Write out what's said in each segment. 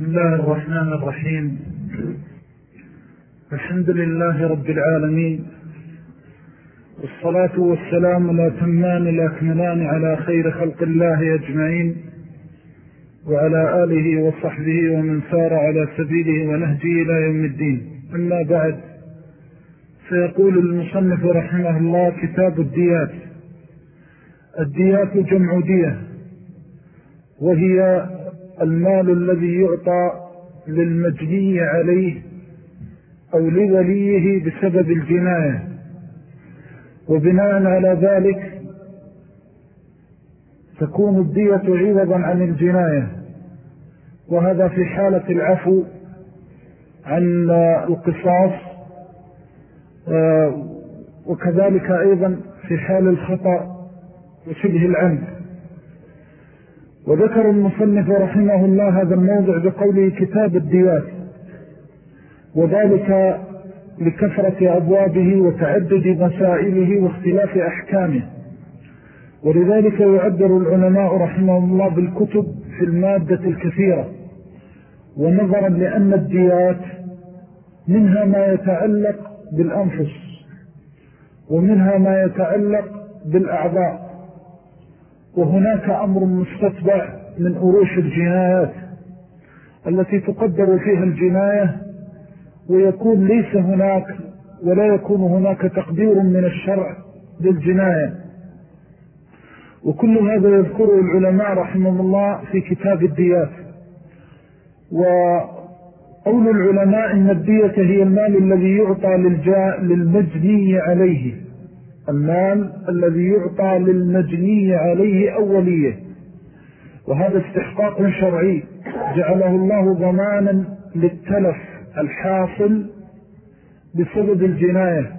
بسم الله الرحمن الرحيم. الحمد لله رب العالمين. والصلاة والسلام لا تمان الأكملان على خير خلق الله أجمعين وعلى آله وصحبه ومن سار على سبيله ونهجه إلى يوم الدين. أما بعد سيقول المصنف رحمه الله كتاب الديات. الديات جمع دية وهي المال الذي يعطى للمجني عليه أو لوليه بسبب الجناية وبناء على ذلك تكون الدية عوضا عن الجناية وهذا في حالة العفو عن القصاص. آه، وكذلك أيضا في حال الخطأ وشبه العمد. وذكر المصنف رحمه الله هذا الموضع بقوله كتاب الديات وذلك لكثرة أبوابه وتعدد مسائله واختلاف أحكامه. ولذلك يعبر العلماء رحمهم الله بالكتب في المادة الكثيرة ونظرا لأن الديات منها ما يتعلق بالأنفس ومنها ما يتعلق بالأعضاء. وهناك أمر مستتبع من أروش الجنايات التي تقدر فيها الجناية ويكون ليس هناك ولا يكون هناك تقدير من الشرع للجناية. وكل هذا يذكره العلماء رحمه الله في كتاب الديات. وقول العلماء إن الدية هي المال الذي يعطى للمجني عليه. المال الذي يعطى للمجني عليه أولية. وهذا استحقاق شرعي. جعله الله ضمانا للتلف الحاصل بسبب الجناية.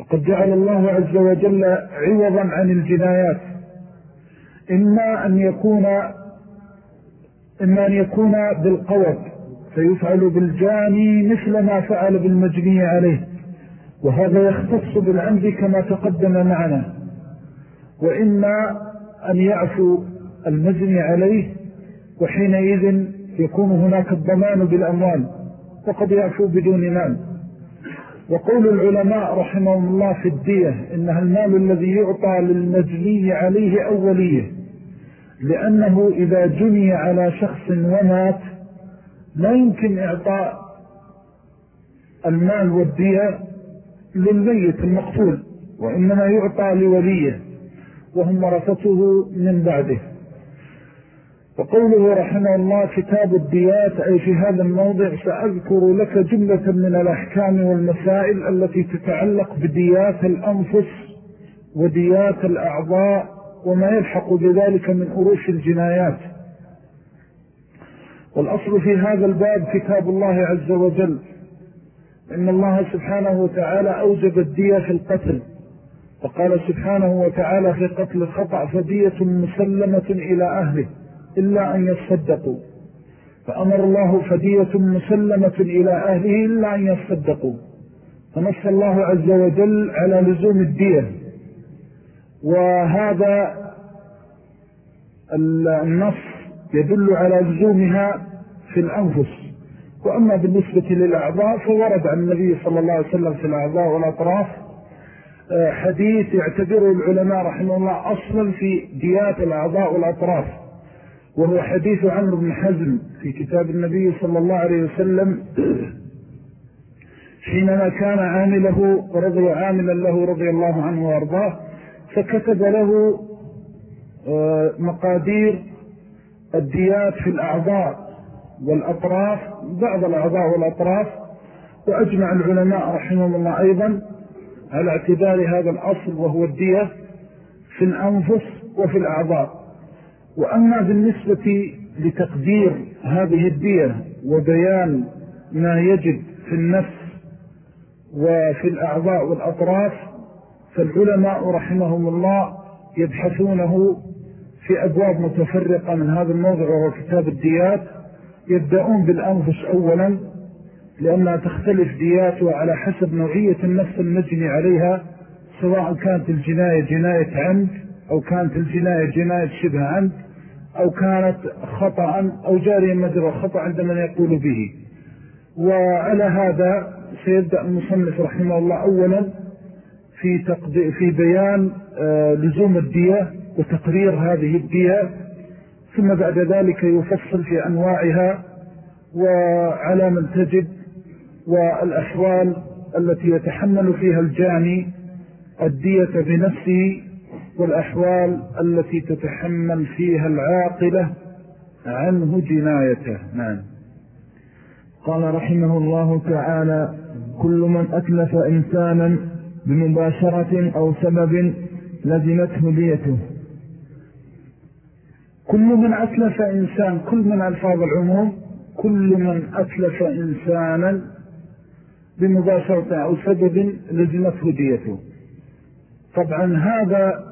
وقد جعل الله عز وجل عوضا عن الجنايات. إما أن يكون إما أن يكون بالقوض. فيفعل بالجاني مثل ما فعل بالمجني عليه. وهذا يختص بالعمد كما تقدم معنا. وإما أن يعفو المجني عليه وحينئذ يكون هناك الضمان بالأموال وقد يعفو بدون مال. وقول العلماء رحمهم الله في الدية إنها المال الذي يعطى للمجني عليه أولية لأنه إذا جني على شخص ومات لا يمكن إعطاء المال والدية للميت المقتول وإنما يعطى لوليه وهم ورثته من بعده. وقوله رحمه الله كتاب الديات أي في هذا الموضع سأذكر لك جملة من الأحكام والمسائل التي تتعلق بديات الأنفس وديات الأعضاء وما يلحق بذلك من أروش الجنايات. والأصل في هذا الباب كتاب الله عز وجل. إن الله سبحانه وتعالى أوجب الدية في القتل. وقال سبحانه وتعالى في قتل الخطأ فدية مسلمة إلى أهله إلا أن يصدقوا. فأمر الله فدية مسلمة إلى أهله إلا أن يصدقوا. فنص الله عز وجل على لزوم الدية. وهذا النص يدل على لزومها في الأنفس. وأما بالنسبة للأعضاء فورد عن النبي صلى الله عليه وسلم في الأعضاء والأطراف آه، حديث يعتبره العلماء رحمه الله أصلا في ديات الأعضاء والأطراف وهو حديث عمرو بن حزم في كتاب النبي صلى الله عليه وسلم حينما كان عامله رضي عاملا له رضي الله عنه وأرضاه فكتب له آه، مقادير الديات في الأعضاء. والأطراف بعض الأعضاء والأطراف وأجمع العلماء رحمهم الله أيضا على اعتبار هذا الأصل وهو الدية في الأنفس وفي الأعضاء. وأما بالنسبة لتقدير هذه الدية وبيان ما يجب في النفس وفي الأعضاء والأطراف فالعلماء رحمهم الله يبحثونه في أبواب متفرقة من هذا الموضع وهو كتاب الديات. يبدأون بالأنفس أولا لأنها تختلف دياتها على حسب نوعية النفس المجني عليها سواء كانت الجناية جناية عمد أو كانت الجناية جناية شبه عمد أو كانت خطأ أو جاريا مجرى الخطأ عند من يقول به. وعلى هذا سيبدأ المصنف رحمه الله أولا في, في بيان آه، لزوم الدية وتقرير هذه الدية. ثم بعد ذلك يفصل في أنواعها وعلى من تجد والأحوال التي يتحمل فيها الجاني الدية بنفسه والأحوال التي تتحمل فيها العاقلة عنه جنايته. نعم. قال رحمه الله تعالى كل من أتلف إنسانا بمباشرة أو سبب لزمته ديته. كل من أتلف إنسان كل من ألفاظ العموم كل من أتلف إنسانا بمباشرة أو سبب لزمته ديته. طبعا هذا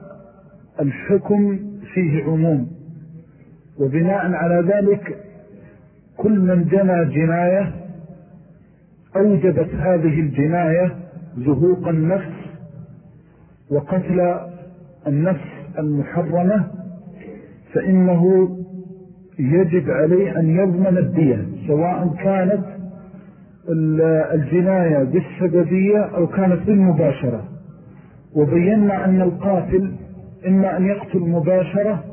الحكم فيه عموم. وبناء على ذلك كل من جنى جناية أوجبت هذه الجناية زهوق النفس وقتل النفس المحرمة فإنه يجب عليه أن يضمن الدية سواء كانت الجناية بالسببية أو كانت بالمباشرة. وبينا أن القاتل إما أن يقتل مباشرة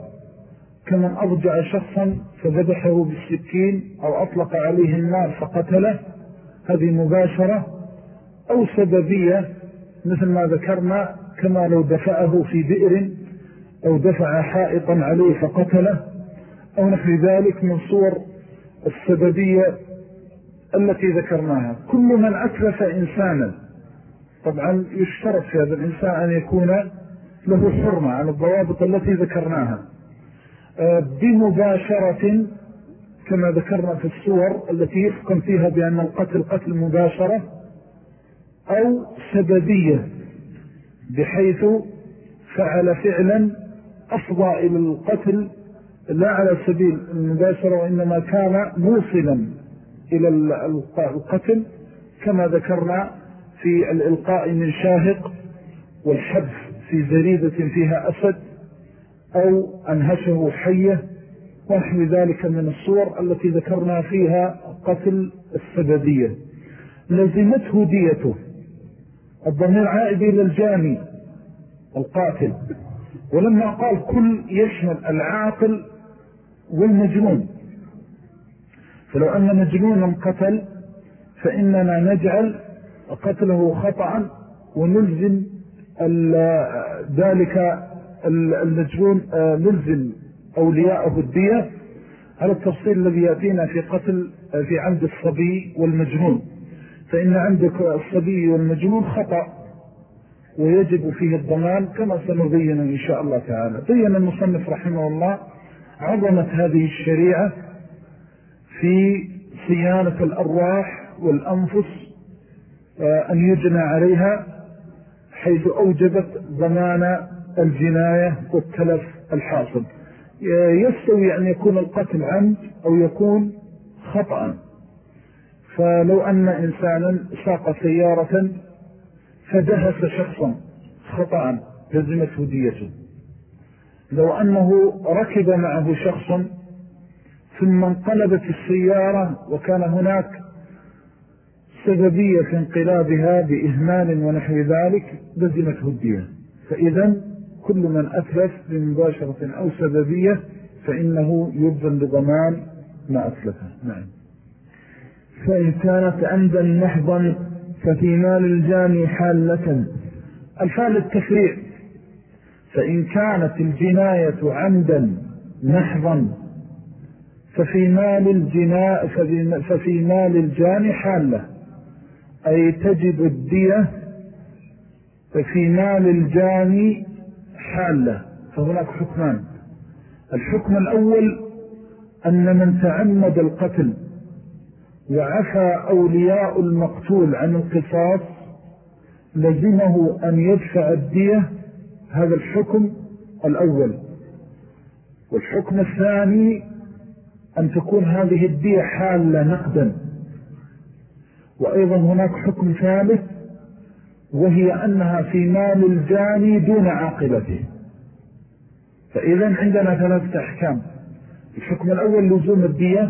كمن أرجع شخصا فذبحه بالسكين أو أطلق عليه النار فقتله هذه مباشرة. أو سببية مثل ما ذكرنا كما لو دفعه في بئر أو دفع حائطا عليه فقتله أو نحو ذلك من صور السببية التي ذكرناها. كل من أتلف إنسانا طبعا يشترط في هذا الإنسان أن يكون له حرمة عن الضوابط التي ذكرناها. آه، بمباشرة كما ذكرنا في الصور التي يحكم فيها بأن القتل قتل مباشرة أو سببية بحيث فعل فعلا أفضى إلى القتل لا على سبيل المباشرة وإنما كان موصلا إلى القتل كما ذكرنا في الإلقاء من شاهق والحبس في زريدة فيها أسد أو أنهشه حية ونحو ذلك من الصور التي ذكرنا فيها قتل السببية. لزمته ديته. الضمير عائد إلى الجاني القاتل. ولما قال كل يشمل العاقل والمجنون. فلو أن مجنونا قتل فإننا نجعل قتله خطأ ونلزم ذلك المجنون آه، نلزم أولياءه الدية. على التفصيل الذي يأتينا في قتل آه، في عند الصبي والمجنون. فإن عندك الصبي والمجنون خطأ. ويجب فيه الضمان كما سنبين إن شاء الله تعالى. بين المصنف رحمه الله عظمت هذه الشريعة في صيانة الأرواح والأنفس آه، أن يجنى عليها حيث أوجبت ضمان الجناية والتلف الحاصل. يستوي أن يكون القتل عمد أو يكون خطأ. فلو أن إنسانا ساق سيارة فدهس شخصا خطأ لزمته ديته لو أنه ركب معه شخص ثم انقلبت السيارة وكان هناك سببية في انقلابها بإهمال ونحو ذلك لزمته الدية فإذا كل من أتلف بمباشرة أو سببية فإنه يبذن بضمان ما أتلفه. نعم. فإن كانت عمدا محضا ففي مال الجاني حالة. الفال التفريع. فإن كانت الجناية عمدا محضا ففي مال الجناء ففي مال الجاني حالة. أي تجد الدية ففي مال الجاني حالة. فهناك حكمان. الحكم الأول أن من تعمد القتل. وعفى أولياء المقتول عن القصاص لزمه أن يدفع الدية هذا الحكم الأول. والحكم الثاني أن تكون هذه الدية حالة نقدا. وأيضا هناك حكم ثالث وهي أنها في مال الجاني دون عاقبته. فإذا عندنا ثلاثة أحكام. الحكم الأول لزوم الدية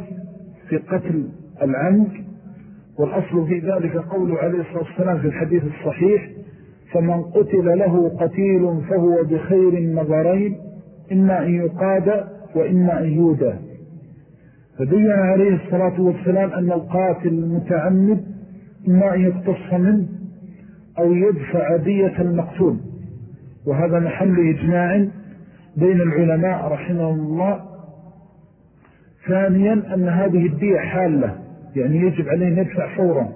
في قتل العمد والأصل في ذلك قول عليه الصلاة والسلام في الحديث الصحيح فمن قتل له قتيل فهو بخير النظرين إما أن يقاد وإما أن يودى. فبين عليه الصلاة والسلام أن القاتل المتعمد إما أن يقتص منه أو يدفع دية المقتول. وهذا محل إجماع بين العلماء رحمهم الله. ثانيا أن هذه الدية حالة. يعني يجب عليه أن يدفع فورا.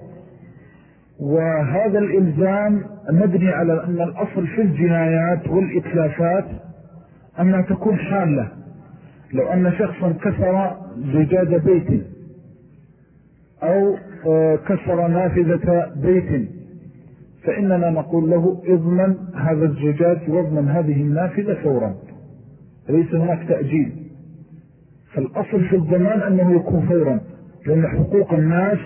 وهذا الإلزام مبني على أن الأصل في الجنايات والإتلافات أنها تكون حالة. لو أن شخصا كسر زجاج بيت أو آه، كسر نافذة بيت فإننا نقول له اضمن هذا الزجاج واضمن هذه النافذة فورا. ليس هناك تأجيل. فالأصل في الضمان أنه يكون فورا. لأن حقوق الناس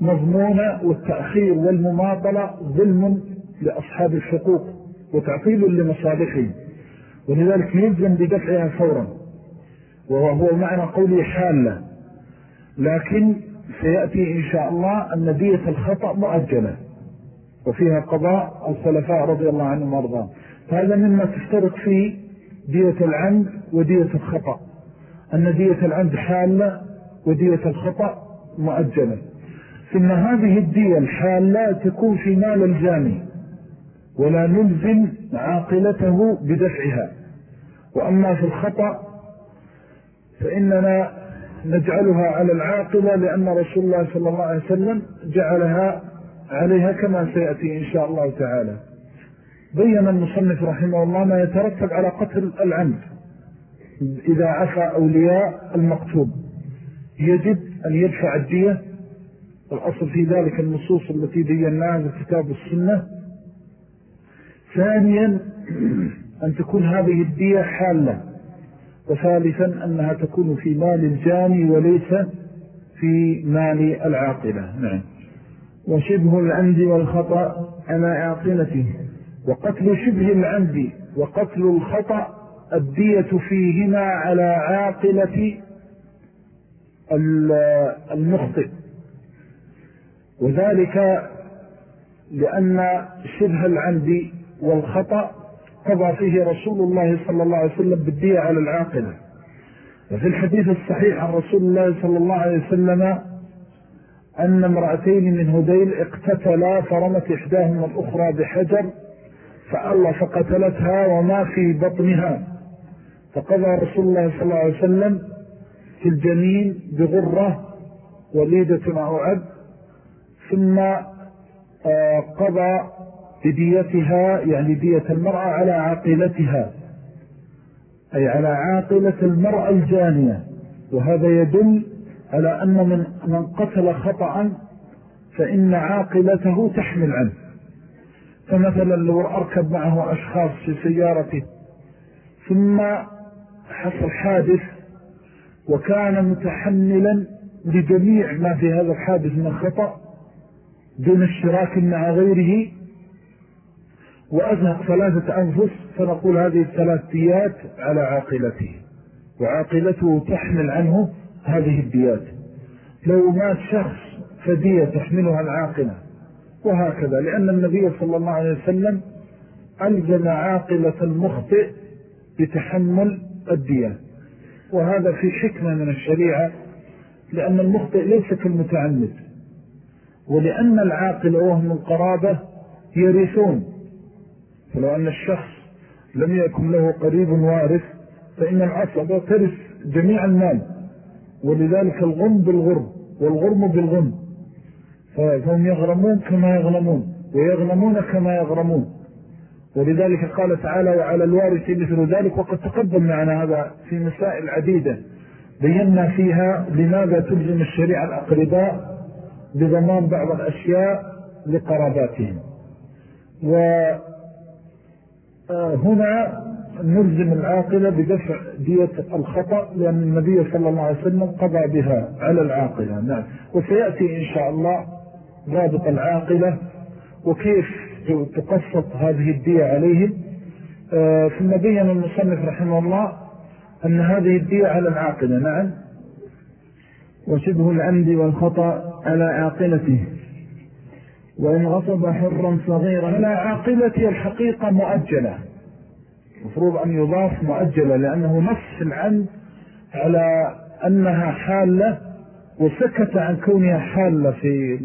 مضمونة والتأخير والمماطلة ظلم لأصحاب الحقوق وتعطيل لمصالحهم. ولذلك يلزم بدفعها فورا. وهو معنى قولي حالة لكن سيأتي إن شاء الله أن دية الخطأ مؤجلة. وفيها قضاء الخلفاء رضي الله عنهم وأرضاهم. فهذا مما تفترق فيه دية العمد ودية الخطأ. أن دية العمد حالة ودية الخطأ مؤجلة. ثم هذه الدية الحالة تكون في مال الجاني ولا نلزم عاقلته بدفعها. وأما في الخطأ فإننا نجعلها على العاقلة لأن رسول الله صلى الله عليه وسلم جعلها عليها كما سيأتي إن شاء الله تعالى. بين المصنف رحمه الله ما يترتب على قتل العمد إذا عفى أولياء المقتوب يجب أن يدفع الدية. الأصل في ذلك النصوص التي بيناها كتاب السنة. ثانيا أن تكون هذه الدية حالة. وثالثا أنها تكون في مال الجاني وليس في مال العاقلة. نعم. وشبه العمد والخطأ على عاقلته. وقتل شبه العمد وقتل الخطأ الدية فيهما على عاقلة المخطئ. وذلك لأن شبه العمد والخطأ قضى فيه رسول الله صلى الله عليه وسلم بالدية على العاقلة وفي الحديث الصحيح عن رسول الله صلى الله عليه وسلم أن امرأتين من هديل اقتتلا فرمت إحداهما الأخرى بحجر فألا فقتلتها وما في بطنها. فقضى رسول الله صلى الله عليه وسلم في الجنين بغرة وليدة أو عبد ثم آه، قضى بديتها يعني دية المرأة على عاقلتها أي على عاقلة المرأة الجانية. وهذا يدل على أن من, من قتل خطأ فإن عاقلته تحمل عنه. فمثلا لو أركب معه أشخاص في سيارته ثم حصل حادث وكان متحملا لجميع ما في هذا الحادث من خطأ دون اشتراك مع غيره. وأذهب ثلاثة أنفس فنقول هذه الثلاث ديات على عاقلته وعاقلته تحمل عنه هذه الديات. لو مات شخص فدية تحملها العاقلة. وهكذا لأن النبي صلى الله عليه وسلم ألزم عاقلة المخطئ بتحمل الديات وهذا في حكمة من الشريعة لأن المخطئ ليس كالمتعمد. ولأن العاقل وهم القرابة يرثون. فلو أن الشخص لم يكن له قريب وارث فإن العصبة ترث جميع المال. ولذلك الغم بالغرم والغرم بالغم. فهم يغرمون كما يغرمون ويغنمون كما يغرمون. ولذلك قال تعالى وعلى الوارث مثل ذلك وقد تقدم معنا هذا في مسائل عديدة. بينا فيها لماذا تلزم الشريعة الأقرباء بضمان بعض الأشياء لقراباتهم. وهنا نلزم العاقلة بدفع دية الخطأ لأن النبي صلى الله عليه وسلم قضى بها على العاقلة. نعم. وسيأتي إن شاء الله ضابط العاقلة وكيف تقسط هذه الدية عليهم. آه، ثم بين المصنف رحمه الله أن هذه الدية على العاقلة نعم. وشبه العمد والخطأ على عاقلته. وإن غصب حرا صغيرا على عاقلته الحقيقة مؤجلة. مفروض أن يضاف مؤجلة لأنه نص العمد على أنها حالة وسكت عن كونها حالة في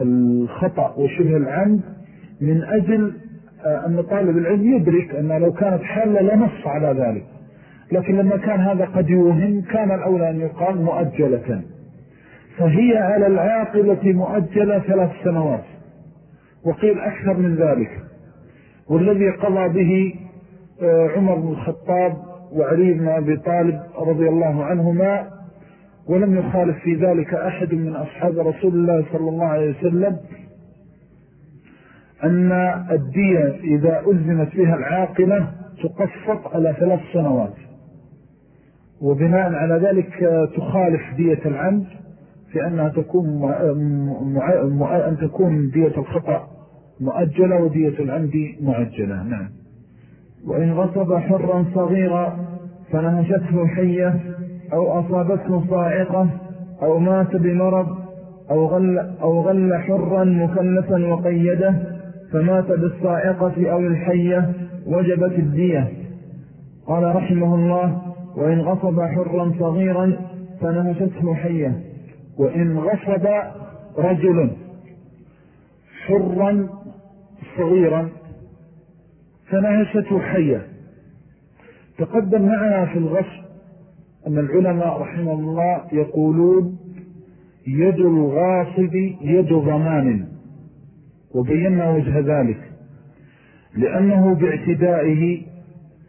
الخطأ وشبه العمد. من أجل آه، أن طالب العلم يدرك أنه لو كانت حالة لنص على ذلك. لكن لما كان هذا قد يوهم كان الأولى أن يقال مؤجلة. فهي على العاقلة مؤجلة ثلاث سنوات وقيل أكثر من ذلك. والذي قضى به آه، عمر بن الخطاب وعلي بن أبي طالب رضي الله عنهما ولم يخالف في ذلك أحد من أصحاب رسول الله صلى الله عليه وسلم. أن الدية إذا ألزمت بها العاقلة تقسط على ثلاث سنوات وبناء على ذلك تخالف دية العمد في أنها تكون. أن تكون دية الخطأ مؤجلة ودية العمد معجلة نعم وإن غصب حرا صغيرا فنهشته حية أو أصابته صاعقة أو مات بمرض أو غل, أو غل حرا مكلفا وقيده فمات بالصاعقة أو الحية وجبت الدية. قال رحمه الله وإن غصب حرا صغيرا فنهشته حية. وإن غصب رجل حرا صغيرا فنهشته حية. تقدم معنا في الغصب أن العلماء رحمه الله يقولون يد الغاصب يد ضمان. وبينا وجه ذلك لأنه باعتدائه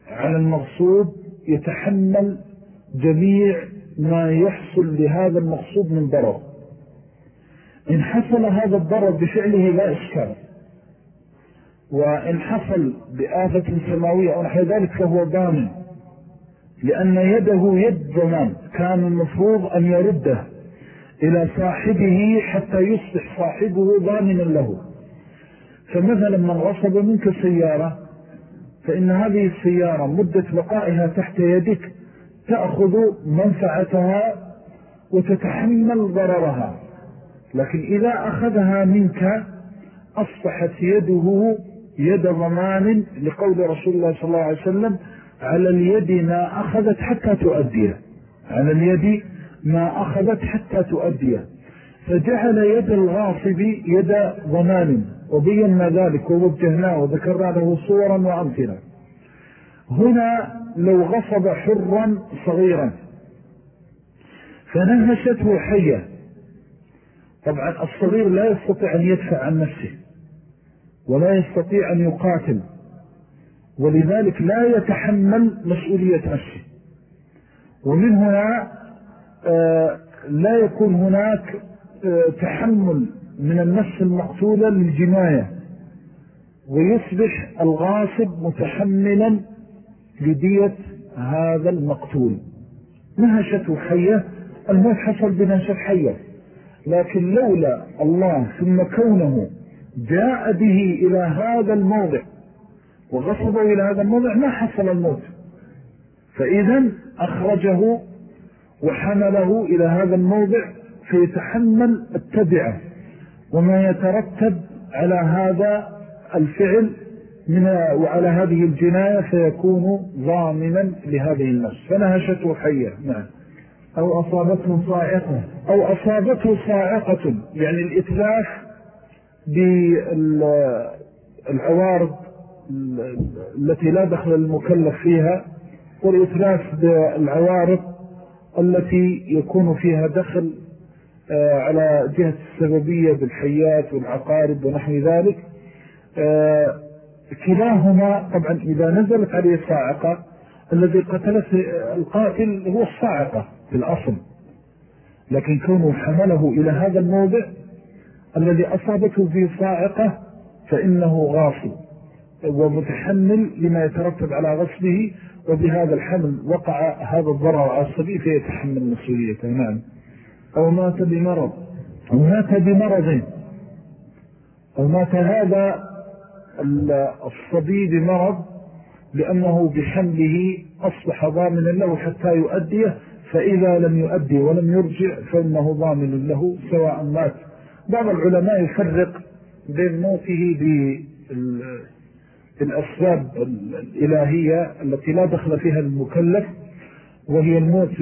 على المغصوب يتحمل جميع ما يحصل لهذا المغصوب من ضرر. إن حصل هذا الضرر بفعله لا إشكال. وإن حصل بآفة سماوية أو نحو ذلك فهو ضامن لأن يده يد ضمان. كان المفروض أن يرده إلى صاحبه حتى يصبح صاحبه ضامنا له. فمثلا من غصب منك سيارة فإن هذه السيارة مدة بقائها تحت يدك تأخذ منفعتها وتتحمل ضررها. لكن إذا أخذها منك أصبحت يده يد ضمان لقول رسول الله صلى الله عليه وسلم على اليد ما أخذت حتى تؤديه على اليد ما أخذت حتى تؤديه فجعل يد الغاصب يد ضمان وبينا ذلك ووجهناه وذكرنا له صورا وأمثلة. هنا لو غصب حرا صغيرا فنهشته حية. طبعا الصغير لا يستطيع أن يدفع عن نفسه ولا يستطيع أن يقاتل ولذلك لا يتحمل مسؤولية نفسه. ومن هنا آه، لا يكون هناك تحمل من النفس المقتولة للجناية ويصبح الغاصب متحملا لدية هذا المقتول. نهشته حية الموت حصل بنهشة حية. لكن لولا الله ثم كونه جاء به إلى هذا الموضع وغصبه إلى هذا الموضع ما حصل الموت. فإذا أخرجه وحمله إلى هذا الموضع فيتحمل التبعة وما يترتب على هذا الفعل من وعلى هذه الجناية فيكون ضامنا لهذه النفس. فنهشته حية نعم. أو أصابته صاعقة. أو أصابته صاعقة. يعني الإتلاف بالعوارض التي لا دخل المكلف فيها والإتلاف بالعوارض التي يكون فيها دخل على جهة السببية بالحيات والعقارب ونحو ذلك. آه، كلاهما طبعا إذا نزلت عليه الصاعقة الذي قتلت القاتل هو الصاعقة في الأصل. لكن كونه حمله إلى هذا الموضع الذي أصابته فيه صاعقة فإنه غاصب ومتحمل لما يترتب على غصبه وبهذا الحمل وقع هذا الضرر عصبي فيتحمل مسؤوليته نعم. أو مات بمرض. أو مات بمرض. أو مات هذا الصبي بمرض لأنه بحمله أصبح ضامنا له حتى يؤديه فإذا لم يؤدي ولم يرجع فإنه ضامن له سواء مات. بعض العلماء يفرق بين موته بالأسباب الإلهية التي لا دخل فيها المكلف وهي الموت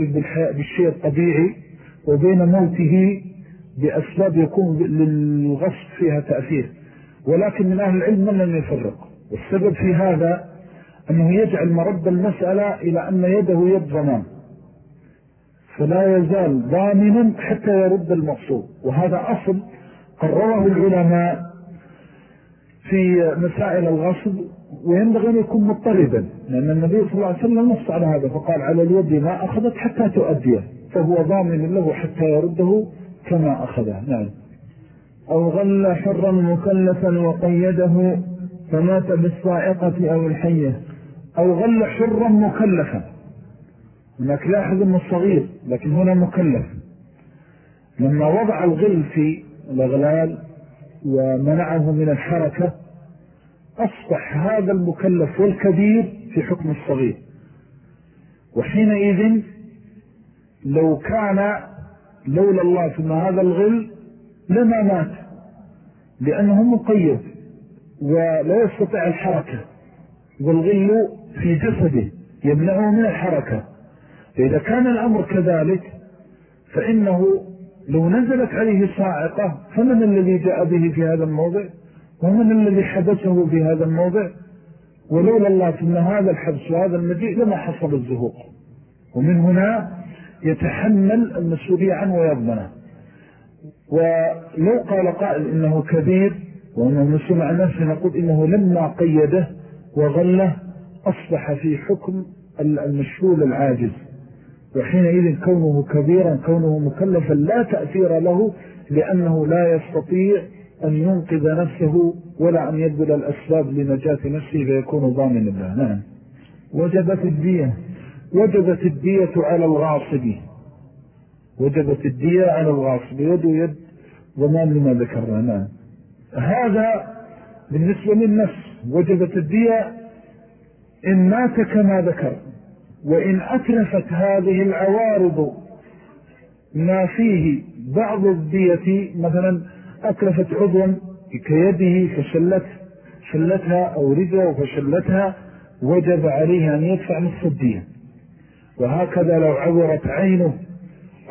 بالشيء الطبيعي. وبين موته بأسباب يكون للغصب فيها تأثير. ولكن من أهل العلم من لم يفرق. والسبب في هذا أنه يجعل مرد المسألة إلى أن يده يد ضمان. فلا يزال ضامنا حتى يرد المقصود. وهذا أصل قرره العلماء في مسائل الغصب وينبغي أن يكون مضطردا لأن النبي صلى الله عليه وسلم نص على هذا فقال على اليد ما أخذت حتى تؤديه فهو ضامن له حتى يرده كما أخذه. نعم. أو غل حرا مكلفا وقيده فمات بالصائقة أو الحية. أو غل حرا مكلفا. هناك لاحظ أنه صغير لكن هنا مكلف. لما وضع الغل في الأغلال ومنعه من الحركة أصبح هذا المكلف والكبير في حكم الصغير. وحينئذ لو كان لولا الله ثم هذا الغل لما مات لأنه مقيد ولا يستطيع الحركة والغل في جسده يمنعه من الحركة. فإذا كان الأمر كذلك فإنه لو نزلت عليه صاعقة فمن الذي جاء به في هذا الموضع؟ ومن الذي حدثه في هذا الموضع؟ ولولا الله ثم هذا الحبس وهذا المجيء لما حصل الزهوق. ومن هنا يتحمل المسؤولية عنه ويضمنه. ولو قال قائل إنه كبير وأنه مسؤول عن نفسه نقول إنه لما قيده وغله أصبح في حكم المشهول العاجز. وحينئذ كونه كبيرا كونه مكلفا لا تأثير له لأنه لا يستطيع أن ينقذ نفسه ولا أن يبذل الأسباب لنجاة نفسه فيكون ضامن الله نعم. وجبت الدية وجبت الدية على الغاصب. وجبت الدية على الغاصب. يد يد ضمان لما ذكرنا. هذا بالنسبة للنفس. وجبت الدية. إن مات كما ذكر. وإن أتلفت هذه العوارض ما فيه بعض الدية. مثلا أتلفت عضوا كيده فشلت. شلتها أو رجله فشلتها. وجب عليه أن يدفع نصف الدية. وهكذا لو عورت عينه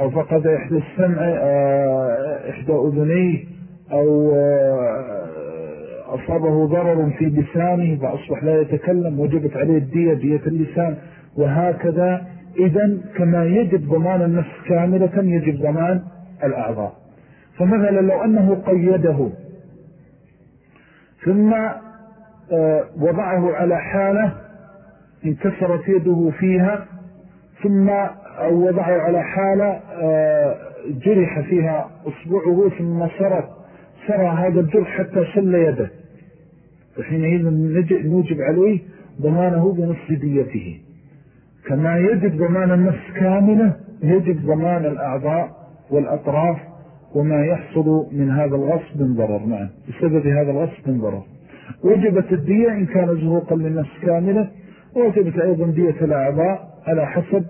أو فقد إحدى السمع آه، إحدى أذنيه أو آه، أصابه ضرر في لسانه فأصبح لا يتكلم وجبت عليه الدية دية اللسان. وهكذا إذا كما يجب ضمان النفس كاملة يجب ضمان الأعضاء. فمثلا لو أنه قيده ثم آه، وضعه على حالة انكسرت يده فيها ثم وضعه على حالة آه، جرح فيها أصبعه ثم سرت سرى هذا الجرح حتى شل يده. وحينئذ نوجب عليه ضمانه بنصف ديته. كما يجب ضمان النفس كاملة يجب ضمان الأعضاء والأطراف وما يحصل من هذا الغصب من ضرر. نعم بسبب هذا الغصب من ضرر. وجبت الدية إن كان زهوقا للنفس كاملة ووجبت أيضا دية الأعضاء على حسب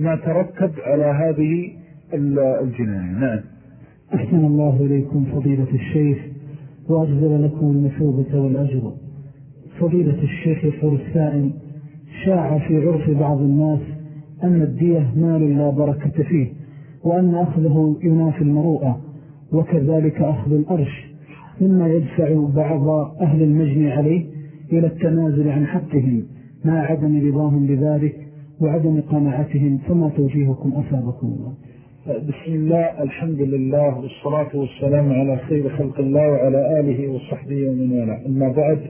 ما ترتب على هذه الجناية. نعم. أحسن الله إليكم فضيلة الشيخ وأجزل لكم المثوبة والأجر. فضيلة الشيخ يقول السائل شاع في عرف بعض الناس أن الدية مال لا بركة فيه وأن أخذه ينافي المروءة وكذلك أخذ الأرش. مما يدفع بعض أهل المجن عليه إلى التنازل عن حقهم مع عدم رضاهم بذلك وعدم قناعتهم فما توجيهكم أصابكم الله؟ بسم الله الحمد لله والصلاة والسلام على خير خلق الله وعلى آله وصحبه ومن ولا أما بعد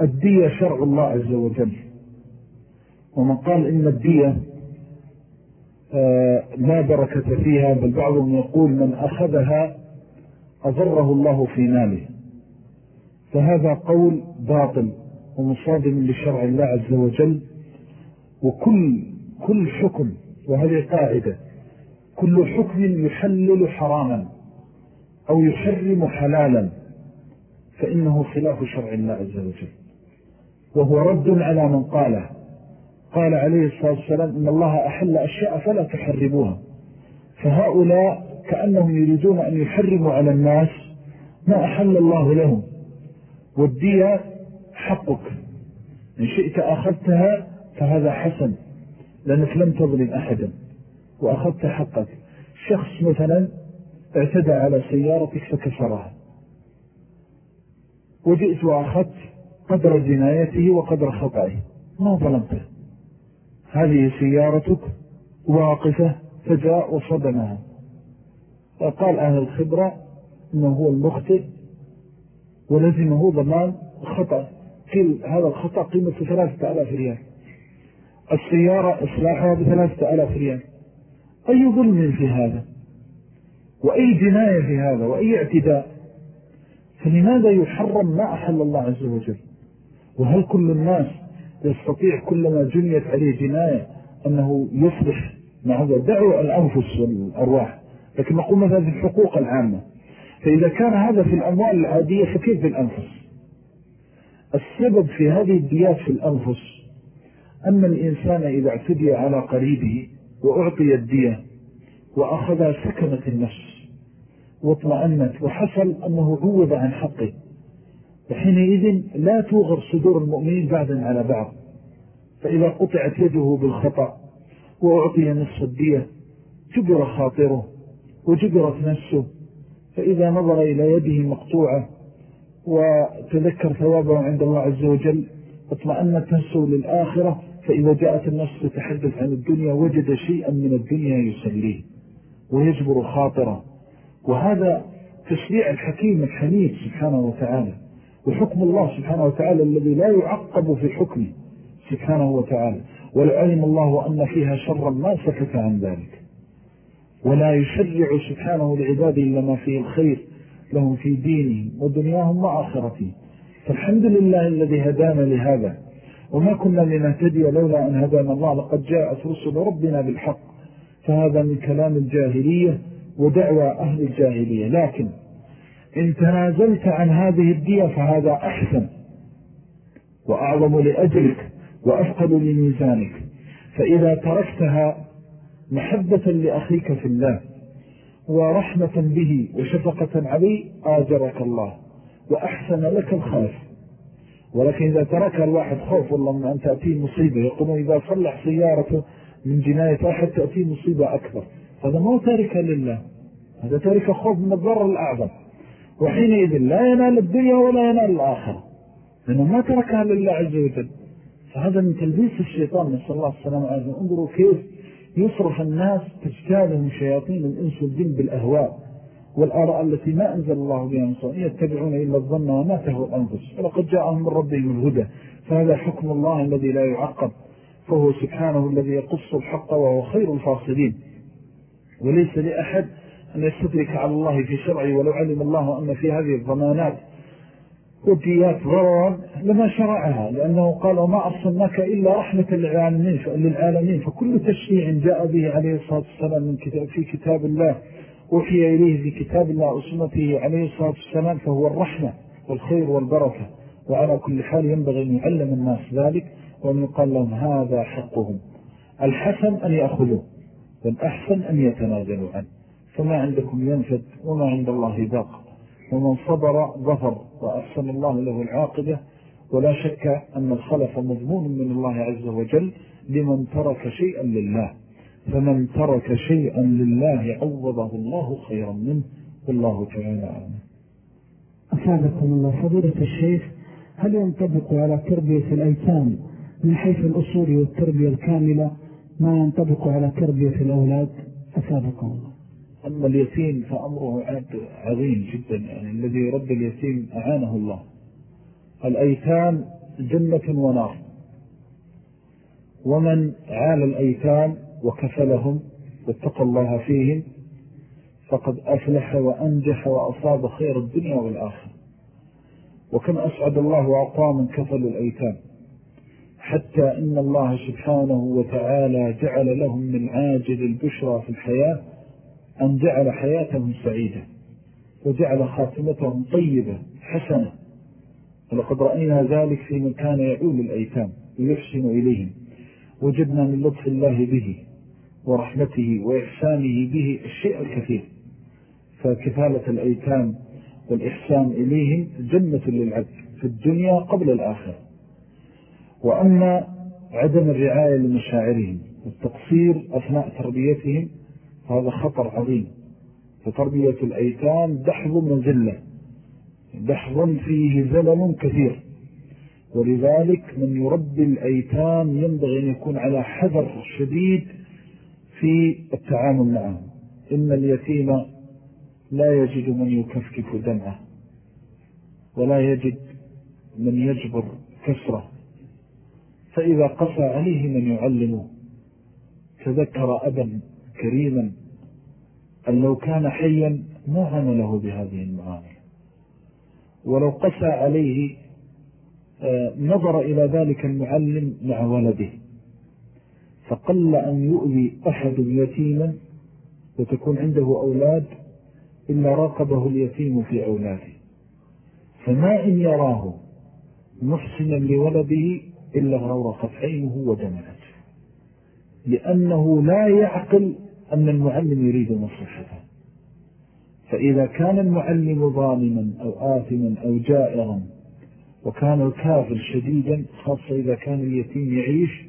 الدية شرع الله عز وجل. ومن قال إن الدية آه، لا بركة فيها بل بعضهم يقول من أخذها أضره الله في ماله. فهذا قول باطل ومصادم لشرع الله عز وجل. وكل كل حكم وهذه قاعدة كل حكم يحلل حراما أو يحرم حلالا فإنه خلاف شرع الله عز وجل. وهو رد على من قاله. قال عليه الصلاة والسلام إن الله أحل أشياء فلا تحرموها. فهؤلاء كأنهم يريدون أن يحرموا على الناس ما أحل الله لهم. والدية حقك. إن شئت أخذتها فهذا حسن لأنك لم تظلم أحدا وأخذت حقك. شخص مثلا اعتدى على سيارتك فكسرها وجئت وأخذت قدر جنايته وقدر خطأه. ما ظلمته هذه سيارتك واقفة فجاء وصدمها. وقال أهل الخبرة أنه هو المخطئ ولزمه ضمان خطأ. هذا الخطأ قيمة ثلاثة ألاف ريال. السيارة إصلاحها بثلاثة ألاف ريال. أي ظلم في هذا؟ وأي جناية في هذا؟ وأي اعتداء؟ فلماذا يحرم ما أحل الله عز وجل؟ وهل كل الناس يستطيع كلما جنيت عليه جناية أنه يصبح مع هذا دعوة الأنفس والأرواح. لكن نقول مثلا في الحقوق العامة فإذا كان هذا في الأموال العادية فكيف في الأنفس السبب في هذه الديات في الأنفس أن الإنسان إذا اعتدي على قريبه وأعطي الدية وأخذ سكنة النفس واطمأنت وحصل أنه عوض عن حقه وحينئذ لا توغر صدور المؤمنين بعدا على بعض. فإذا قطعت يده بالخطأ وأعطي نصف الدية جبر خاطره وجبرت نفسه. فإذا نظر إلى يده مقطوعة وتذكر ثوابه عند الله عز وجل اطمأنت نفسه للآخرة فإذا جاءت النفس تتحدث عن الدنيا وجد شيئا من الدنيا يسليه ويجبر خاطره. وهذا تشريع الحكيم الحميد سبحانه وتعالى. وحكم الله سبحانه وتعالى الذي لا يعقب في حكمه سبحانه وتعالى. ولعلم الله أن فيها شرا ما سكت عن ذلك. ولا يشرع سبحانه لعباده إلا ما فيه الخير لهم في دينهم ودنياهم وآخرتهم. فالحمد لله الذي هدانا لهذا. وما كنا لنهتدي لولا أن هدانا الله. لقد جاءت رسل ربنا بالحق. فهذا من كلام الجاهلية ودعوى أهل الجاهلية. لكن إن تنازلت عن هذه الدية فهذا أحسن وأعظم لأجلك وأفقد لميزانك. فإذا تركتها محبة لأخيك في الله ورحمة به وشفقة عليه آجرك الله. وأحسن لك الخلف ولكن إذا ترك الواحد خوف والله من أن تأتيه مصيبة يقولون إذا صلح سيارته من جناية أحد تأتيه مصيبة أكبر. هذا ما تارك لله. هذا تارك خوف من الضرر الأعظم. وحينئذ لا ينال الدنيا ولا ينال الآخر لأنه ما تركها لله عز وجل. فهذا من تلبيس الشيطان. نسأل الله السلام عليكم. انظروا كيف يصرف الناس تجتالهم شياطين الإنس والجن بالأهواء. والآراء التي ما أنزل الله بها من يتبعون إلا الظن وما تهوى الأنفس. ولقد جاءهم من ربهم الهدى. فهذا حكم الله الذي لا يعقب. فهو سبحانه الذي يقص الحق وهو خير الفاصلين. وليس لأحد أن يستدرك على الله في شرعه ولو علم الله أن في هذه الضمانات وديات ضررا لما شرعها. لأنه قال وما أرسلناك إلا رحمة للعالمين, للعالمين. فكل تشريع جاء به عليه الصلاة والسلام من كتاب في كتاب الله وحي إليه في كتاب الله وسنته عليه الصلاة والسلام فهو الرحمة والخير والبركة. وعلى كل حال ينبغي أن يعلم الناس ذلك وأن يقال لهم هذا حقهم. الحسن أن يأخذوه والأحسن أن يتنازلوا عنه. فما عندكم ينفد وما عند الله باق. ومن صبر ظفر وأحسن الله له العاقبة. ولا شك أن الخلف مضمون من الله عز وجل لمن ترك شيئا لله. فمن ترك شيئا لله عوضه الله خيرا منه والله تعالى أعلم. أفادكم الله. فضيلة الشيخ هل ينطبق على تربية الأيتام من حيث الأصول والتربية الكاملة ما ينطبق على تربية الأولاد؟ أفادكم الله. أما اليتيم فأمره عظيم جدا يعني الذي يربي اليتيم أعانه الله. الأيتام جنة ونار. ومن عال الأيتام وكفلهم واتقى الله فيهم فقد أفلح وأنجح وأصاب خير الدنيا والآخر وكم أسعد الله وأعطى من كفل الأيتام. حتى إن الله سبحانه وتعالى جعل لهم من عاجل البشرى في الحياة أن جعل حياتهم سعيدة وجعل خاتمتهم طيبة حسنة. ولقد رأينا ذلك في من كان يعول الأيتام ويحسن إليهم. وجدنا من لطف الله به ورحمته وإحسانه به الشيء الكثير. فكفالة الأيتام والإحسان إليهم جنة للعبد في الدنيا قبل الآخرة. وأما عدم الرعاية لمشاعرهم والتقصير أثناء تربيتهم هذا خطر عظيم. فتربية الأيتام دحظ من ذلة دحظ فيه زلل كثير. ولذلك من يربي الأيتام ينبغي أن يكون على حذر شديد في التعامل معهم. إن اليتيم لا يجد من يكفكف دمعه ولا يجد من يجبر كسره. فإذا قصى عليه من يعلمه تذكر أبا كريما أن لو كان حيا ما عمله بهذه المعاملة ولو قسى عليه نظر إلى ذلك المعلم مع ولده فقل أن يؤذي أحد يتيما وتكون عنده أولاد إلا راقبه اليتيم في أولاده. فما إن يراه محسنا لولده إلا غورقت عينه ودمعت لأنه لا يعقل أن المعلم يريد نصيحته فإذا كان المعلم ظالما أو آثما أو جائرا وكان الكافر شديدا خاصة إذا كان اليتيم يعيش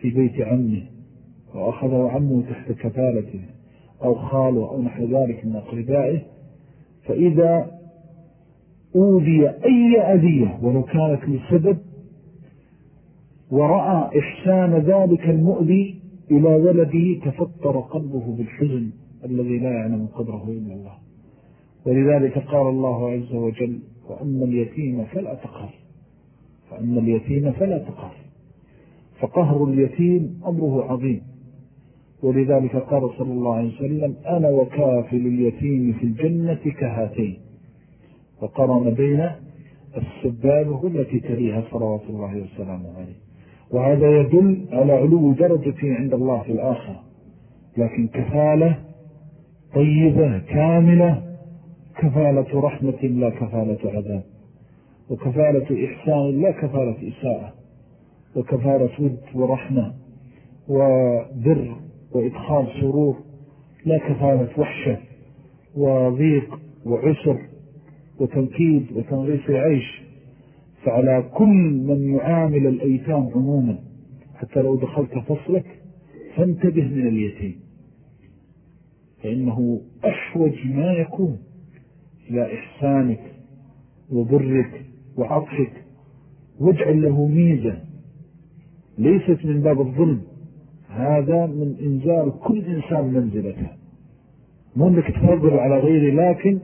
في بيت عمه وأخذه عمه تحت كفالته أو خاله أو نحو ذلك من أقربائه. فإذا أوذي أي أذية ولو كانت لسبب ورأى إحسان ذلك المؤذي إلى ولده تفطر قلبه بالحزن الذي لا يعلم قدره إلا الله. ولذلك قال الله عز وجل وأما اليتيم فلا تقهر. فأما اليتيم فلا تقهر. فقهر اليتيم أمره عظيم. ولذلك قال صلى الله عليه وسلم أنا وكافل اليتيم في الجنة كهاتين. وقرن بين السبابه التي تليها صلوات الله والسلام عليه. وهذا يدل على علو درجته عند الله في الآخرة لكن كفالة طيبة كاملة كفالة رحمة لا كفالة عذاب وكفالة إحسان لا كفالة إساءة وكفالة ود ورحمة وبر وإدخال سرور لا كفالة وحشة وضيق وعسر وتنكيد وتنغيص عيش فعلى كل من يعامل الأيتام عموما حتى لو دخلت فصلك فانتبه من اليتيم فإنه أحوج ما يكون. إلى إحسانك وبرك وعطفك. واجعل له ميزة. ليست من باب الظلم. هذا من إنزال كل إنسان منزلته. مو أنك تفضل على غيره لكن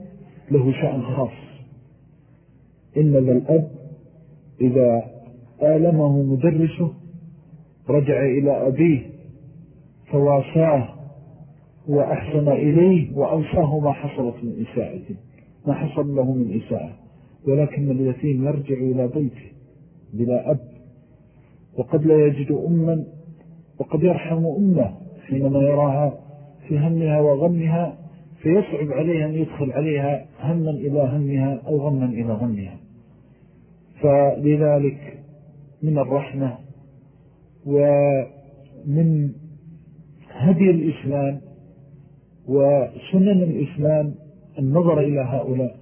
له شأن خاص. إن الأب إذا آلمه مدرسه رجع إلى أبيه فواساه وأحسن إليه وأوصاه ما حصلت من إساءة ما حصل له من إساءة. ولكن اليتيم يرجع إلى بيته بلا أب. وقد لا يجد أما وقد يرحم أمه حينما يراها في همها وغمها فيصعب عليها أن يدخل عليها هما إلى همها أو غما إلى غمها. فلذلك من الرحمة ومن هدي الإسلام وسنن الإسلام النظر إلى هؤلاء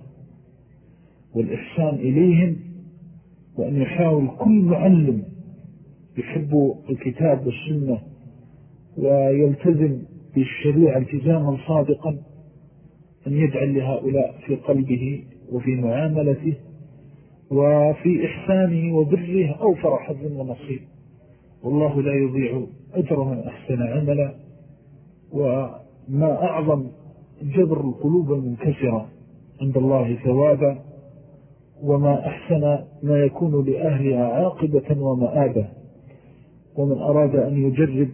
والإحسان إليهم وأن يحاول كل معلم يحب الكتاب والسنة ويلتزم بالشريعة التزاما صادقا أن يجعل لهؤلاء في قلبه وفي معاملته وفي إحسانه وبره أوفر حظ ونصيب والله لا يضيع أجر من أحسن عملا وما أعظم جبر القلوب المنكسرة عند الله ثوابا وما أحسن ما يكون لأهلها عاقبة ومآبة. ومن أراد أن يجرب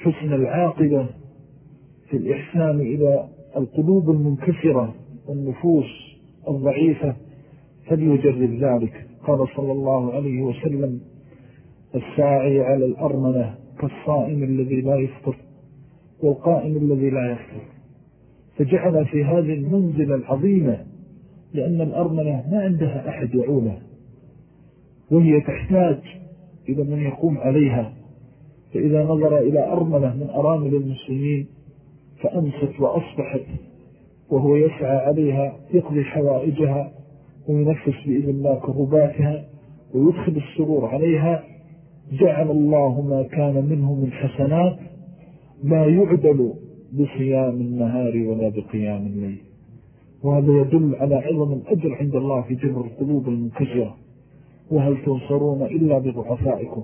حسن العاقبة في الإحسان إلى القلوب المنكسرة والنفوس الضعيفة فليجرب ذلك. قال صلى الله عليه وسلم الساعي على الأرمنة كالصائم الذي لا يفطر والقائم الذي لا يفطر. فجعل في هذه المنزلة العظيمة لأن الأرمنة ما عندها أحد يعونها وهي تحتاج إلى من يقوم عليها. فإذا نظر إلى أرملة من أرامل المسلمين فأمست وأصبحت وهو يسعى عليها يقضي حوائجها وينفس بإذن الله كرباتها ويدخل السرور عليها. جعل الله ما كان منه من حسنات ما يعدل بصيام النهار ولا بقيام الليل. وهذا يدل على عظم الأجر عند الله في جبر القلوب المنكسرة وهل تنصرون إلا بضعفائكم؟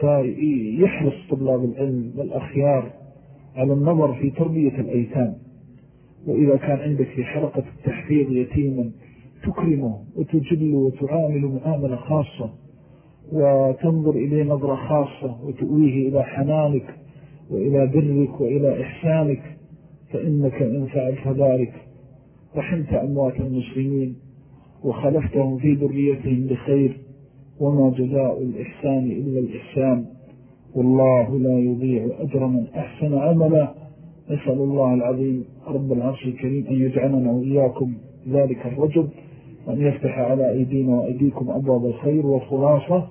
فيحرص طلاب العلم والأخيار على النظر في تربية الأيتام. وإذا كان عندك في حلقة التحفيظ يتيما تكرمه وتجل وتعامل معاملة خاصة وتنظر إليه نظرة خاصة وتؤويه إلى حنانك وإلى برك وإلى إحسانك فإنك إن فعلت ذلك رحمت أموات المسلمين وخلفتهم في ذريتهم بخير وما جزاء الإحسان إلا الإحسان. والله لا يضيع أجر من أحسن عملا نسأل الله العظيم رب العرش الكريم أن يجعلنا وإياكم ذلك الرجل وأن يفتح على أيدينا وأيديكم أبواب الخير وخلاصة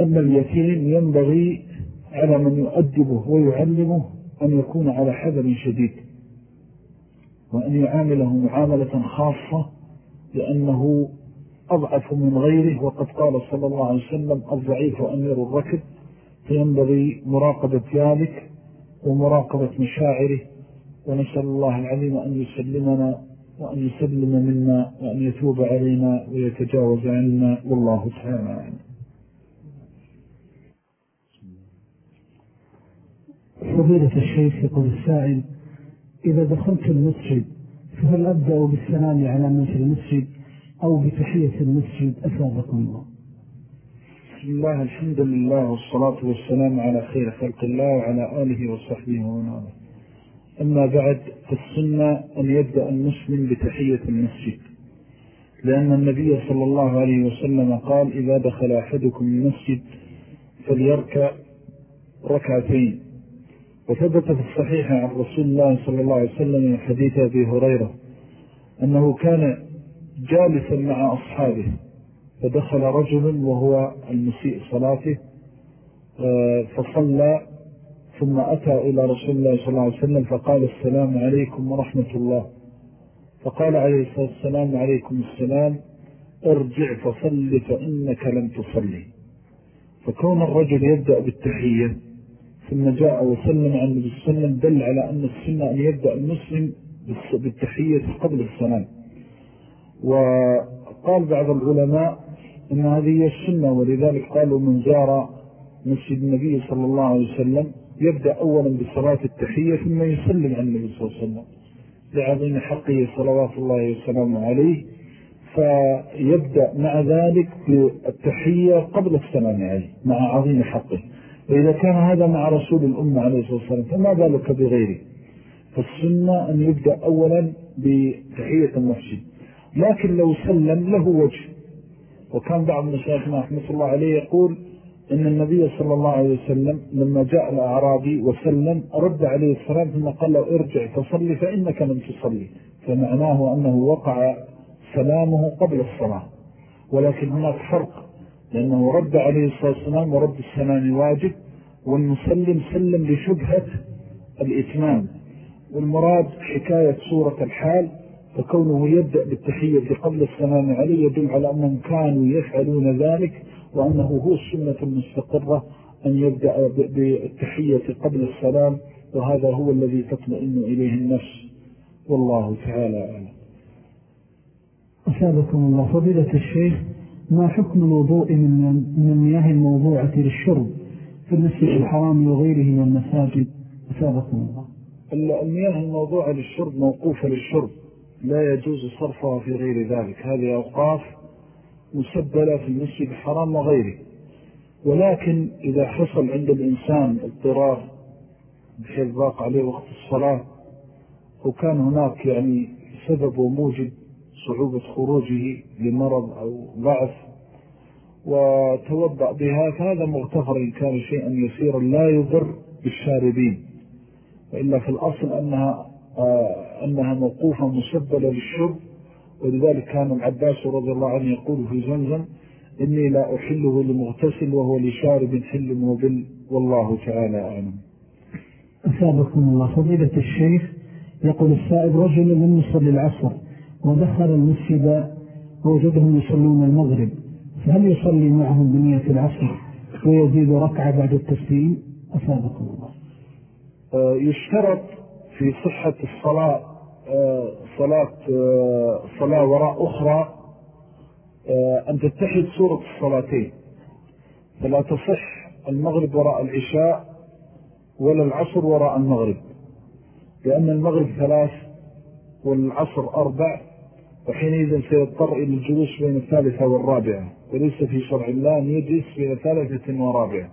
أن اليتيم ينبغي على من يؤدبه ويعلمه أن يكون على حذر شديد وأن يعامله معاملة خاصة لأنه أضعف من غيره وقد قال صلى الله عليه وسلم الضعيف أمير الركب فينبغي مراقبة ذلك ومراقبة مشاعره ونسأل الله العليم أن يسلمنا وأن يسلم منا وأن يتوب علينا ويتجاوز عنا والله تعالى فضيلة الشيخ يقول السائل إذا دخلت المسجد فهل أبدأ بالسلام على من في المسجد أو بتحية المسجد؟ أسابقكم الله. بسم الله الحمد لله والصلاة والسلام على خير خلق الله وعلى آله وصحبه ومن أما بعد فالسنة أن يبدأ المسلم بتحية المسجد. لأن النبي صلى الله عليه وسلم قال إذا دخل أحدكم المسجد فليركع ركعتين. وثبت في الصحيح عن رسول الله صلى الله عليه وسلم من حديث أبي هريرة أنه كان جالسا مع أصحابه فدخل رجل وهو المسيء صلاته آه، فصلى ثم أتى إلى رسول الله صلى الله عليه وسلم فقال السلام عليكم ورحمة الله. فقال عليه الصلاة والسلام عليكم السلام ارجع فصل فإنك لم تصلي. فكون الرجل يبدأ بالتحية ثم جاء وسلم عن النبي صلى الله عليه وسلم دل على أن السنة أن يبدأ المسلم بالتحية قبل السلام. وقال بعض العلماء أن هذه السنة ولذلك قالوا من زار مسجد النبي صلى الله عليه وسلم يبدأ أولا بصلاة التحية ثم يسلم عن النبي صلى الله عليه وسلم. لعظيم حقه صلوات الله وسلامه عليه. فيبدأ مع ذلك بالتحية قبل السلام عليه مع عظيم حقه. وإذا كان هذا مع رسول الأمة عليه الصلاة والسلام فما بالك بغيره؟ فالسنة أن يبدأ أولا بتحية المسجد. لكن لو سلم له وجه. وكان بعض مشايخنا رحمة الله عليه يقول إن النبي صلى الله عليه وسلم لما جاء الأعرابي وسلم رد عليه السلام ثم قال له ارجع فصلي فإنك لم تصلي. فمعناه أنه وقع سلامه قبل الصلاة. ولكن هناك فرق. لأنه رد عليه الصلاة والسلام ورد السلام واجب والمسلم سلم لشبهة الإتمام والمراد حكاية صورة الحال فكونه يبدأ بالتحية قبل السلام عليه يدل على أنهم كانوا يفعلون ذلك وأنه هو السنة المستقرة أن يبدأ بالتحية قبل السلام وهذا هو الذي تطمئن إليه النفس. والله تعالى أعلم. أسابكم الله. فضيلة الشيخ ما حكم الوضوء من المياه الموضوعة للشرب في المسجد الحرام وغيره من المساجد؟ الله. المياه الموضوعة للشرب موقوفة للشرب لا يجوز صرفها في غير ذلك. هذه أوقاف مسبلة في المسجد الحرام وغيره. ولكن إذا حصل عند الإنسان اضطرار بحيث ضاق عليه وقت الصلاة وكان هناك يعني سبب وموجب صعوبة خروجه لمرض أو ضعف وتوضأ بها فهذا مغتفر إن كان شيئا يسيرا لا يضر بالشاربين. وإلا في الأصل أنها, آه أنها موقوفة مسبلة للشرب. ولذلك كان العباس رضي الله عنه يقول في زمزم إني لا أحله لمغتسل وهو لشارب حل وبل والله تعالى أعلم. أثابكم الله. فضيلة الشيخ يقول السائب رجل لم يصلي العصر. ودخل المسجد ووجدهم يصلون المغرب فهل يصلي معهم بنية العصر ويزيد ركعة بعد التسليم؟ أثابكم الله. آه، يشترط في صحة الصلاة آه، صلاة آه، صلاة وراء أخرى أن تتحد صورة الصلاتين. فلا تصح المغرب وراء العشاء ولا العصر وراء المغرب لأن المغرب ثلاث والعصر أربع وحينئذ سيضطر إلى الجلوس بين الثالثة والرابعة وليس في شرع الله أن يجلس بين ثالثة ورابعة.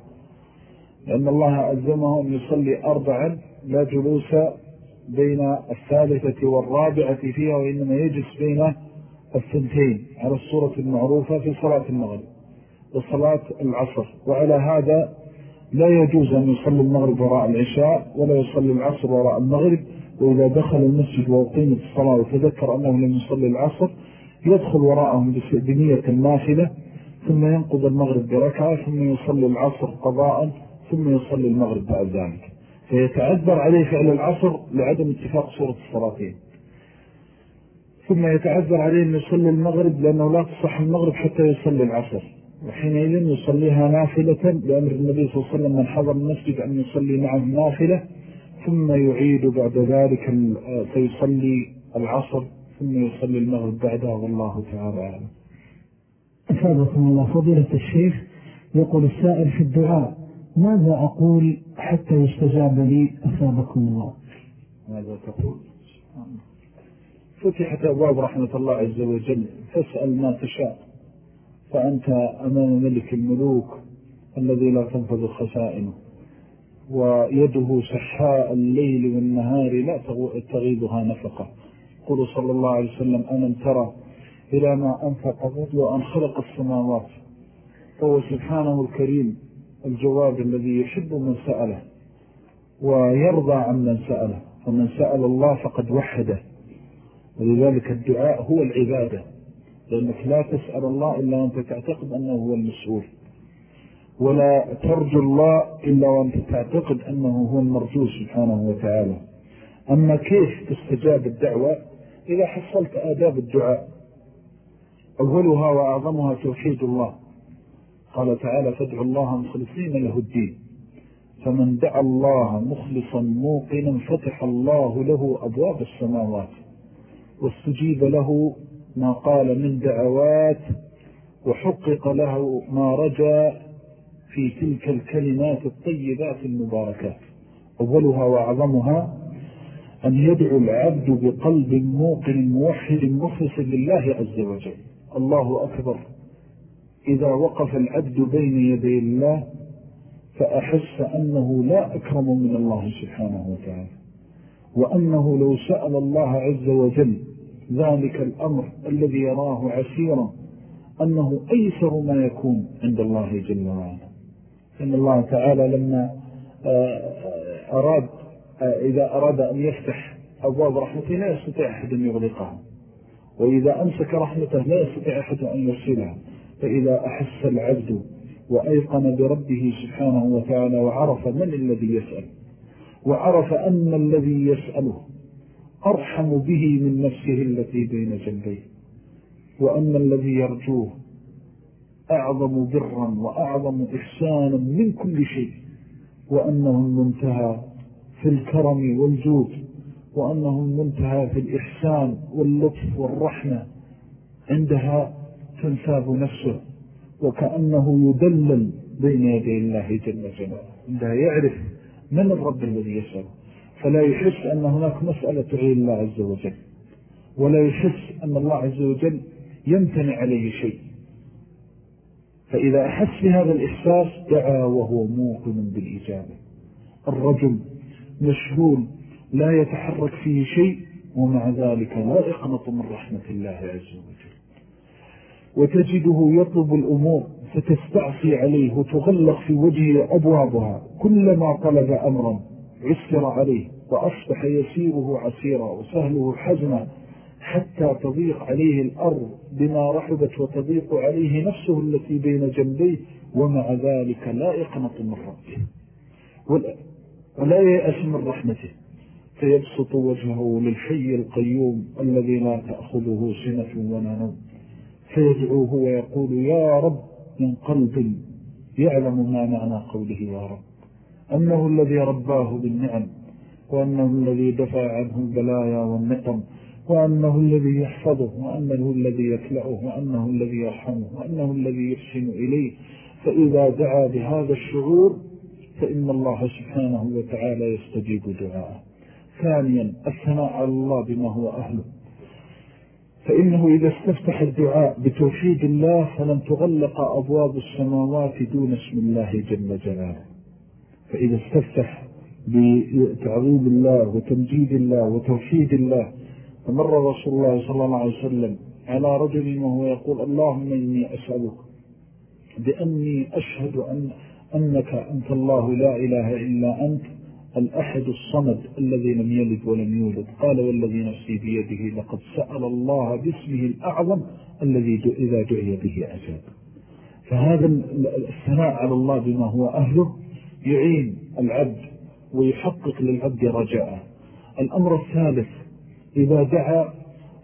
لأن الله ألزمه أن يصلي أربعا لا جلوس بين الثالثة والرابعة فيها وإنما يجلس بين الثنتين على الصورة المعروفة في صلاة المغرب وصلاة العصر. وعلى هذا لا يجوز أن يصلي المغرب وراء العشاء ولا يصلي العصر وراء المغرب وإذا دخل المسجد وقيمة الصلاة وتذكر أنه لم يصلي العصر يدخل وراءهم بنية النافلة ثم ينقض المغرب بركعة ثم يصلي العصر قضاء ثم يصلي المغرب بعد ذلك. فيتعذر عليه فعل العصر لعدم اتفاق صورة الصلاتين. ثم يتعذر عليه أن يصلي المغرب لأنه لا تصح المغرب حتى يصلي العصر. وحينئذ يصليها نافلة بأمر النبي صلى الله عليه وسلم من حضر المسجد أن يصلي معه نافلة. ثم يعيد بعد ذلك فيصلي العصر ثم يصلي المغرب بعدها والله تعالى أعلم. أفادكم الله فضيلة الشيخ يقول السائل في الدعاء ماذا أقول حتى يستجاب لي؟ أفادكم الله. ماذا تقول؟ فتحت أبواب رحمة الله عز وجل فاسأل ما تشاء فأنت أمام ملك الملوك الذي لا تنفذ خسائنه. ويده سحاء الليل والنهار لا تغيبها نفقة. قل صلى الله عليه وسلم أمن ترى إلى ما أنفق منذ أن خلق السماوات؟ فهو سبحانه الكريم الجواب الذي يحب من سأله ويرضى عن من سأله. فمن سأل الله فقد وحده. ولذلك الدعاء هو العبادة لأنك لا تسأل الله إلا وأنت تعتقد أنه هو المسؤول. ولا ترجو الله إلا وأنت تعتقد أنه هو المرجو سبحانه وتعالى. أما كيف تستجاب الدعوة؟ إذا حصلت آداب الدعاء أولها وأعظمها توحيد الله. قال تعالى فادعوا الله مخلصين له الدين. فمن دعا الله مخلصا موقنا فتح الله له أبواب السماوات واستجيب له ما قال من دعوات وحقق له ما رجى في تلك الكلمات الطيبات المباركات. أولها وأعظمها أن يدعو العبد بقلب موقن موحد مخلص لله عز وجل. الله أكبر. إذا وقف العبد بين يدي الله فأحس أنه لا أكرم من الله سبحانه وتعالى. وأنه لو سأل الله عز وجل ذلك الأمر الذي يراه عسيرا أنه أيسر ما يكون عند الله جل وعلا. إن الله تعالى لما آه، أراد آه، إذا أراد أن يفتح أبواب رحمته لا يستطيع أحد أن يغلقها. وإذا أمسك رحمته لا يستطيع أحد أن يرسلها. فإذا أحس العبد وأيقن بربه سبحانه وتعالى وعرف من الذي يسأل وعرف أن الذي يسأله أرحم به من نفسه التي بين جنبيه وأن الذي يرجوه أعظم برا وأعظم إحسانا من كل شيء وأنه المنتهى في الكرم والجود وأنه المنتهى في الإحسان واللطف والرحمة عندها تنساب نفسه وكأنه يدلل بين يدي الله جل جلاله. عندها يعرف من الرب الذي يسأله. فلا يحس أن هناك مسألة غير الله عز وجل ولا يحس أن الله عز وجل يمتنع عليه شيء. فإذا أحس بهذا الإحساس دعا وهو موقن بالإجابة. الرجل مشهول لا يتحرك فيه شيء ومع ذلك لا يقنط من رحمة الله عز وجل. وتجده يطلب الأمور فتستعصي عليه وتغلق في وجهه أبوابها. كلما طلب أمرا عسر عليه وأصبح يسيره عسيرا وسهله حزنا. حتى تضيق عليه الأرض بما رحبت وتضيق عليه نفسه التي بين جنبيه ومع ذلك لا يقنط من ربه. ولا يأس من رحمته. فيبسط وجهه للحي القيوم الذي لا تأخذه سنة ولا نوم. فيدعوه ويقول يا رب من قلب يعلم ما معنى قوله يا رب. أنه الذي رباه بالنعم وأنه الذي دفع عنه البلايا والنقم وأنه الذي يحفظه وأنه الذي يكلأه وأنه الذي يرحمه وأنه الذي يحسن إليه. فإذا دعا بهذا الشعور فإن الله سبحانه وتعالى يستجيب دعاءه. ثانيا الثناء على الله بما هو أهله. فإنه إذا استفتح الدعاء بتوحيد الله فلن تغلق أبواب السماوات دون اسم الله جل جلاله. فإذا استفتح بتعظيم الله وتمجيد الله وتوحيد الله فمر رسول الله صلى الله عليه وسلم على رجل وهو يقول اللهم إني أسألك بأني أشهد أن أنك أنت الله لا إله إلا أنت الأحد الصمد الذي لم يلد ولم يولد. قال والذي نفسي بيده لقد سأل الله باسمه الأعظم الذي إذا دعي به أجاب. فهذا الثناء على الله بما هو أهله يعين العبد ويحقق للعبد رجاءه. الأمر الثالث إذا دعا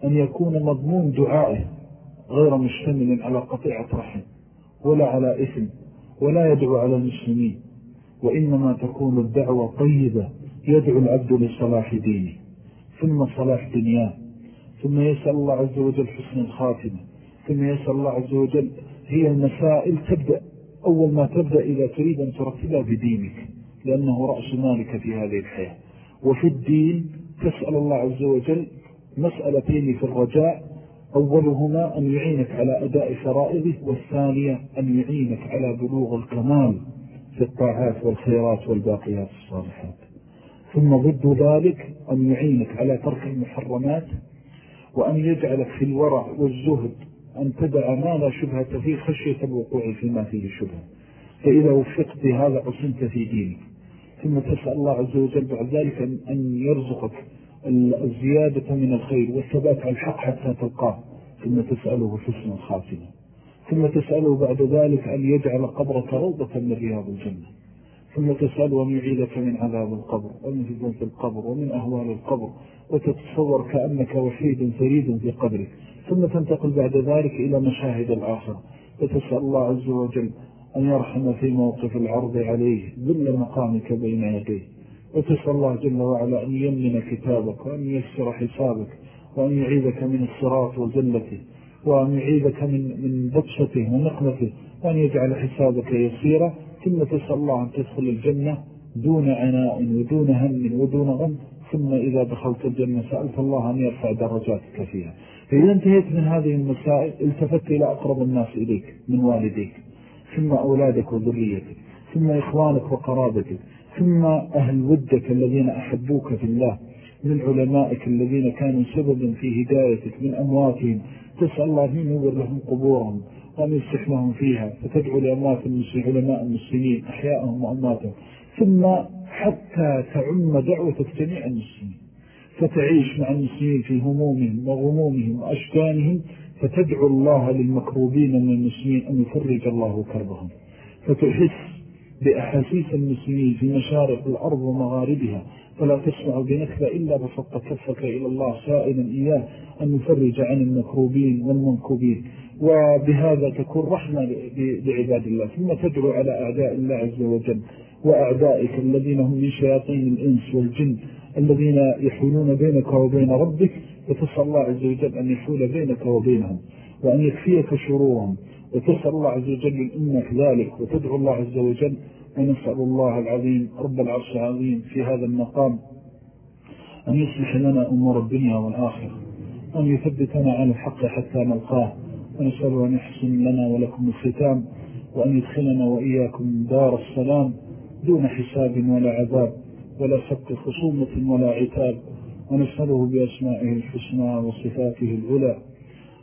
أن يكون مضمون دعائه غير مشتمل على قطيعة رحم ولا على إثم ولا يدعو على المسلمين وإنما تكون الدعوة طيبة يدعو العبد لصلاح دينه ثم صلاح دنياه ثم يسأل الله عز وجل حسن الخاتمة ثم يسأل الله عز وجل هي المسائل تبدأ أول ما تبدأ إذا تريد أن ترتبها بدينك لأنه رأس مالك في هذه الحياة. وفي الدين تسأل الله عز وجل مسألتين في الرجاء. أولهما أن يعينك على أداء فرائضه والثانية أن يعينك على بلوغ الكمال في الطاعات والخيرات والباقيات الصالحات. ثم ضد ذلك أن يعينك على ترك المحرمات وأن يجعلك في الورع والزهد أن تدع ما لا شبهة فيه خشية الوقوع فيما فيه شبهة. فإذا وفقت هذا عصمت في دينك. ثم تسأل الله عز وجل بعد ذلك أن يرزقك الزيادة من الخير والثبات على الحق حتى تلقاه. ثم تسأله حسن الخاتمة. ثم تسأله بعد ذلك أن يجعل قبرك روضة من رياض الجنة. ثم تسأله أن يعيدك من عذاب القبر ومن فتنة القبر ومن أهوال القبر وتتصور كأنك وحيد فريد في قبرك. ثم تنتقل بعد ذلك إلى مشاهد الآخرة. وتسأل الله عز وجل أن يرحم في موقف العرض عليه ذل مقامك بين يديه وتسأل الله جل وعلا أن يمن كتابك وأن يسر حسابك وأن يعيدك من الصراط وزلته وأن يعيدك من, من بطشته ونقمته وأن يجعل حسابك يسيرا. ثم تسأل الله أن تدخل الجنة دون عناء ودون هم ودون غم. ثم إذا دخلت الجنة سألت الله أن يرفع درجاتك فيها. فإذا انتهيت من هذه المسائل التفت إلى أقرب الناس إليك من والديك. ثم أولادك وذريتك ثم إخوانك وقرابتك ثم أهل ودك الذين أحبوك في الله من علمائك الذين كانوا سببا في هدايتك من أمواتهم. تسأل الله أن ينور لهم قبورهم وأن يصح لهم فيها فتدعو لأموات المسلمين علماء المسلمين أحياءهم وأمواتهم. ثم حتى تعم دعوتك جميع المسلمين فتعيش مع المسلمين في همومهم وغمومهم وأشكانهم فتدعو الله للمكروبين من المسلمين أن يفرج الله كربهم. فتحس بأحاسيس المسلمين في مشارق الأرض ومغاربها. فلا تسمع بنكبة إلا بسط كفك إلى الله سائلا إياه أن يفرج عن المكروبين والمنكوبين. وبهذا تكون رحمة لعباد الله. ثم تدعو على أعداء الله عز وجل وأعدائك الذين هم من شياطين الإنس والجن الذين يحولون بينك وبين ربك وتسأل الله عز وجل أن يحول بينك وبينهم وأن يكفيك شرورهم وتسأل الله عز وجل إنك ذلك وتدعو الله عز وجل ونسأل الله العظيم رب العرش العظيم في هذا المقام أن يصلح لنا أمور الدنيا والآخرة وأن يثبتنا على الحق حتى نلقاه ونسأل أن يحسن لنا ولكم الختام وأن يدخلنا وإياكم دار السلام دون حساب ولا عذاب. ولا سبق خصومة ولا عتاب ونسأله بأسمائه الحسنى وصفاته الأولى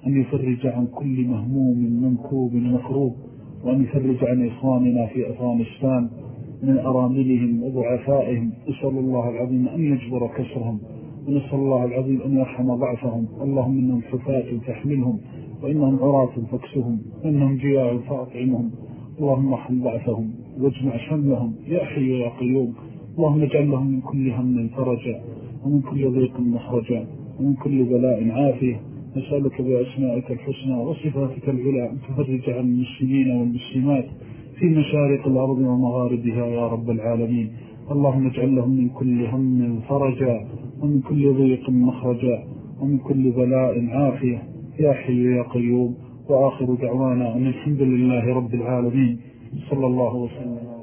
أن يفرج عن كل مهموم منكوب مكروب وأن يفرج عن إخواننا في أفغانستان من أراملهم وضعفائهم. أسأل الله العظيم أن يجبر كسرهم ونسأل الله العظيم أن يرحم ضعفهم. اللهم إنهم حفاة فاحملهم وإنهم عراة فاكسهم وإنهم جياع فأطعمهم. اللهم ارحم ضعفهم واجمع شملهم يا حي يا قيوم. اللهم اجعل لهم من كل هم فرجا ومن كل ضيق مخرجا ومن كل بلاء عافية. نسألك بأسمائك الحسنى وصفاتك العلى أن تفرج عن المسلمين والمسلمات في مشارق الأرض ومغاربها يا رب العالمين. اللهم اجعل لهم من كل هم فرجا ومن كل ضيق مخرجا ومن كل بلاء عافية. يا حي يا قيوم وآخر دعوانا أن الحمد لله رب العالمين. صلى الله وسلم.